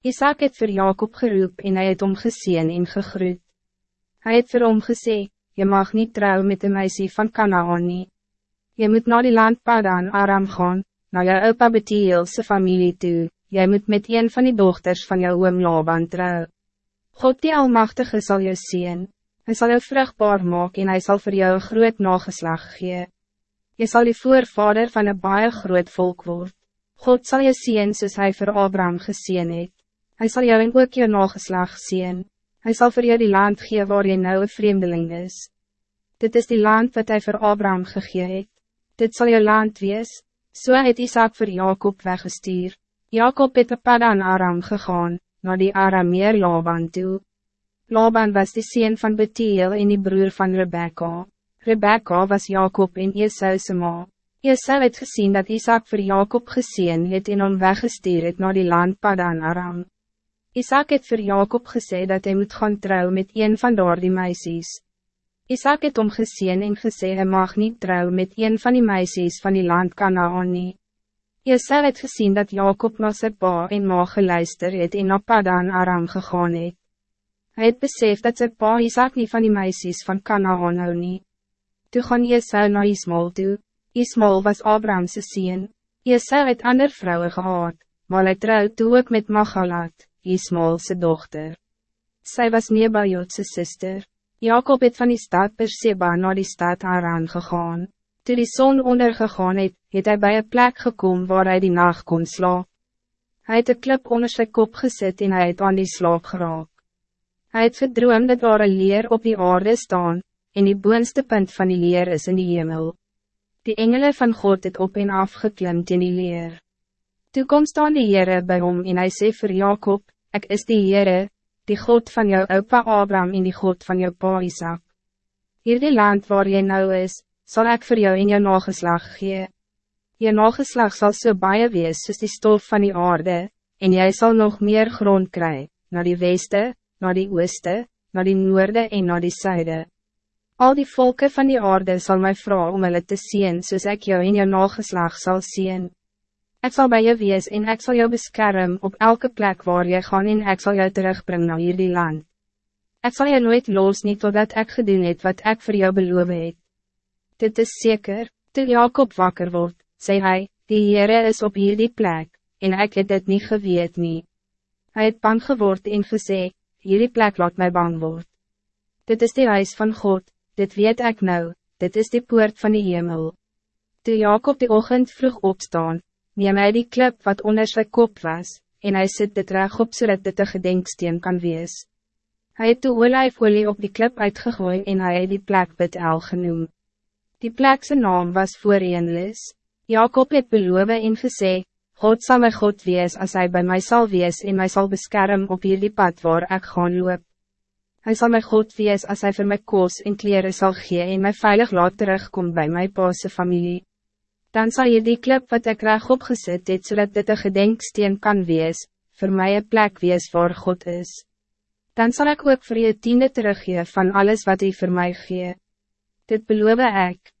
Isaac het voor Jacob geroep en hij het om gezien en gegroet. Hij het vir hom gesê, je mag niet trouwen met de meisje van Canaan nie. Je moet naar die land Padan Aram gaan, naar jou opa Bethielse familie toe, jy moet met een van die dochters van jou oom Laban trouw. God die Almachtige zal je zien. Hij zal jou vruchtbaar maken en hij zal voor jou een groot nageslag gee. Je zal die voorvader van een baie groot volk worden. God zal je zien soos hij voor Abraham gezien het. Hij zal jou in ook je nageslag zien. Hij zal voor jou die land gee waar je nou een vreemdeling is. Dit is die land wat hij voor Abraham gegee het. Dit zal je land wees. So het Isaac voor Jacob weggestuur. Jacob het op Padan Aram gegaan, naar die Arameer Laban toe. Laban was de sien van Bethiel en die broer van Rebecca. Rebecca was Jacob en Esau's ma. Esau het gezien dat Isaac voor Jacob gezien het en hom weggestuur het naar die land Padan Aram. Isaac het voor Jacob gesê dat hij moet gaan trouwen met een van door die meisjes. Isaac het om gezien en gesê hy mag niet trouwen met een van die meisjes van die land Canaan nie. Esau het gezien dat Jacob na sy pa en ma geluister het en op Padan Aram gegaan het. Hy het besef dat sy pa Isaac niet van die meisjes van Canaan hou nie. Toe gaan Esau na Ismael toe. Ismael was Abraham's sien. Esau het ander vrouwen gehad, maar hy trouw toe ook met Magalat, Ismael's dochter. Zij was Nebajotse sister. Jacob het van die stad Perseba naar die stad Aran gegaan. Toe die zon ondergegaan het, het hy by een plek gekomen waar hij die nacht kon slaap. Hij het een klip onder zijn kop gezet en hij het aan die slaap geraak. Hij het gedroom dat daar een leer op die aarde staan, en die boonste punt van die leer is in die hemel. Die engelen van God het op en af geklimd in die leer. Toe kom staan die Heere by hom en hy sê vir Jacob, ik is die Heere, die God van jou opa Abraham en die God van jou pa Isaac. Hier die land waar jy nou is, zal ik voor jou in jou nageslag gee. Je nageslag zal so baie wees soos die stof van die aarde, en jij zal nog meer grond krijgen, naar die weste, naar die ooste, naar die noorde en naar die zuide. Al die volken van die aarde zal mij vragen om hulle te zien soos ek jou in jou nageslag zal zien. Ik zal bij je wees en ik zal jou beschermen op elke plek waar je gaan en ik zal jou terugbrengen naar hierdie land. Ik zal je nooit los niet totdat ik gedoen het wat ik voor jou beloof het. Dit is zeker, toe Jacob wakker wordt, zei hij, die Heere is op hierdie plek, en ik het dit niet geweet nie. Hij het bang geword en gesê, hierdie plek laat mij bang word. Dit is die huis van God, dit weet ik nou, dit is die poort van die hemel. Toe Jacob die ochtend vroeg opstaan, neem hy die klip wat onder sy kop was, en hij zit dit reg op zodat dit een gedenksteen kan wees. Hij het de olijfolie op die klip uitgegooid en hij het die plek Betel genoem. Die plekse naam was Vooreenlis. Jacob het beloof en gesê, God zal my God wees als hij bij mij zal wees en mij zal beschermen op hierdie pad waar ik gaan loop. Hij zal my God wees als hij voor my koos en kleren zal gee en my veilig laat terugkom bij my paase familie dan zal je die klip wat ik graag opgezet het, zodat dit een gedenksteen kan wees, voor mij een plek wees waar God is. Dan zal ik ook voor je tiende teruggeven van alles wat hij voor mij geeft. Dit beloof ik.